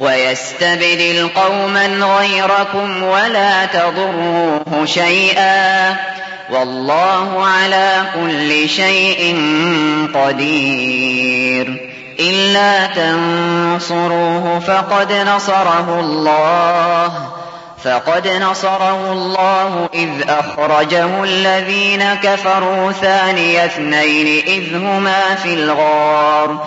ويستبدل قوما غيركم ولا تضروه شيئا والله على كل شيء قدير إلا تنصروه فقد نصره الله فقد نصره الله إذ أخرجه الذين كفروا ثاني اثنين إذ هما في الغار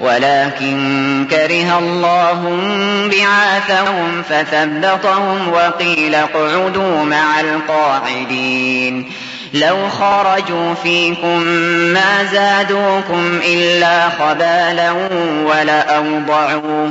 ولكن كره الله بعاثهم فثبطهم وقيل اقعدوا مع القاعدين. لو خرجوا فيكم ما زادوكم إلا خبالا ولأوضعوا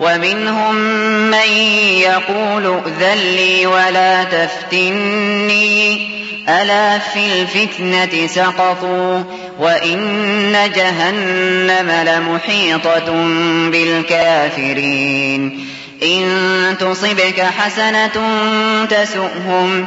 ومنهم من يقول ائذن لي ولا تفتني. ألا في الفتنة سقطوا وإن جهنم لمحيطة بالكافرين. إن تصبك حسنة تسؤهم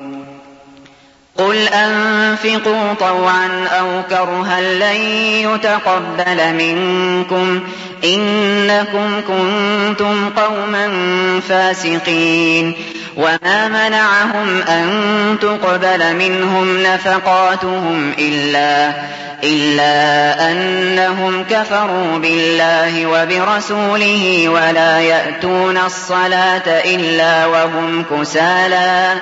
قل أنفقوا طوعا أو كرها لن يتقبل منكم إنكم كنتم قوما فاسقين وما منعهم أن تقبل منهم نفقاتهم إلا إلا أنهم كفروا بالله وبرسوله ولا يأتون الصلاة إلا وهم كسالى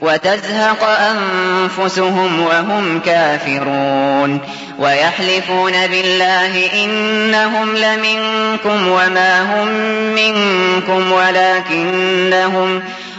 وتزهق أنفسهم وهم كافرون ويحلفون بالله إنهم لمنكم وما هم منكم ولكنهم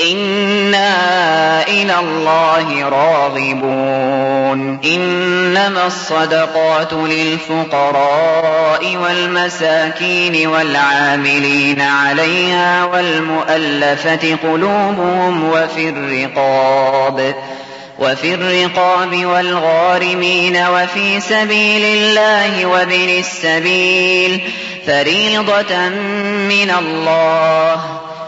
إنا إلى الله راغبون إنما الصدقات للفقراء والمساكين والعاملين عليها والمؤلفة قلوبهم وفي الرقاب وفي الرقاب والغارمين وفي سبيل الله وابن السبيل فريضة من الله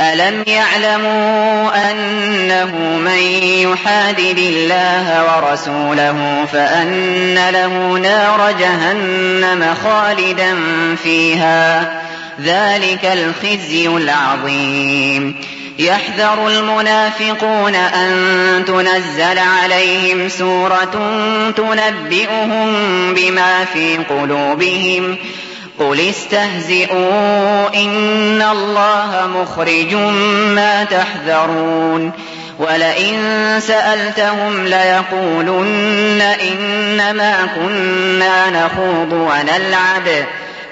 ألم يعلموا أنه من يحادد الله ورسوله فأن له نار جهنم خالدا فيها ذلك الخزي العظيم يحذر المنافقون أن تنزل عليهم سورة تنبئهم بما في قلوبهم قل استهزئوا إن الله مخرج ما تحذرون ولئن سألتهم ليقولن إنما كنا نخوض ونلعب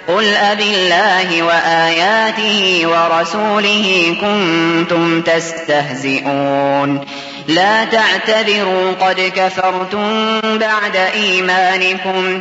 قل أبالله وآياته ورسوله كنتم تستهزئون لا تعتذروا قد كفرتم بعد إيمانكم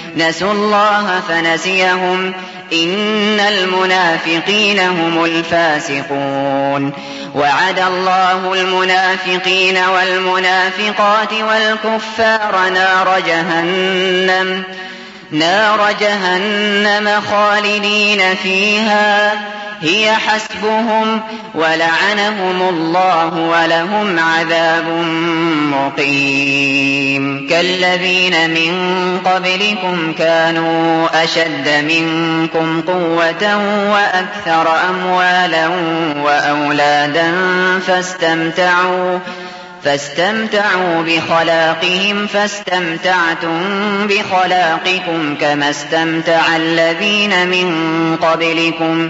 نسوا الله فنسيهم. إن المنافقين هم الفاسقون. وعد الله المنافقين والمنافقات والكفار نار جهنم. نار جهنم خالدين فيها. هي حسبهم ولعنهم الله ولهم عذاب مقيم. كالذين من قبلكم كانوا أشد منكم قوة وأكثر أموالا وأولادا فاستمتعوا فاستمتعوا بخلاقهم فاستمتعتم بخلاقكم كما استمتع الذين من قبلكم.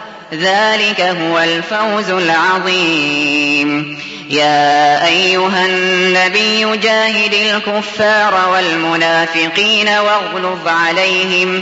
ذلك هو الفوز العظيم. يا أيها النبي جاهد الكفار والمنافقين واغلظ عليهم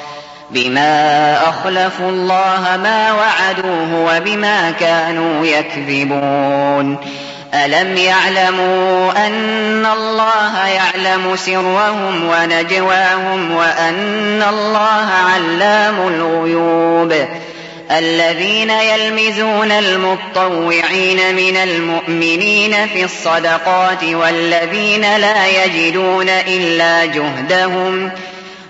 بما أخلفوا الله ما وعدوه وبما كانوا يكذبون. ألم يعلموا أن الله يعلم سرهم ونجواهم وأن الله علام الغيوب. الذين يلمزون المطوعين من المؤمنين في الصدقات والذين لا يجدون إلا جهدهم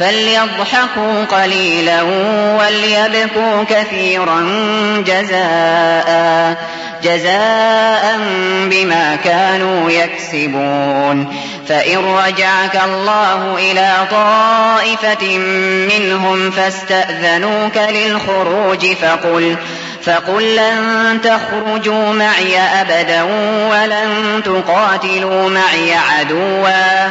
فليضحكوا قليلا وليبكوا كثيرا جزاء جزاء بما كانوا يكسبون. فإن رجعك الله إلى طائفة منهم فاستأذنوك للخروج فقل فقل لن تخرجوا معي أبدا ولن تقاتلوا معي عدوا.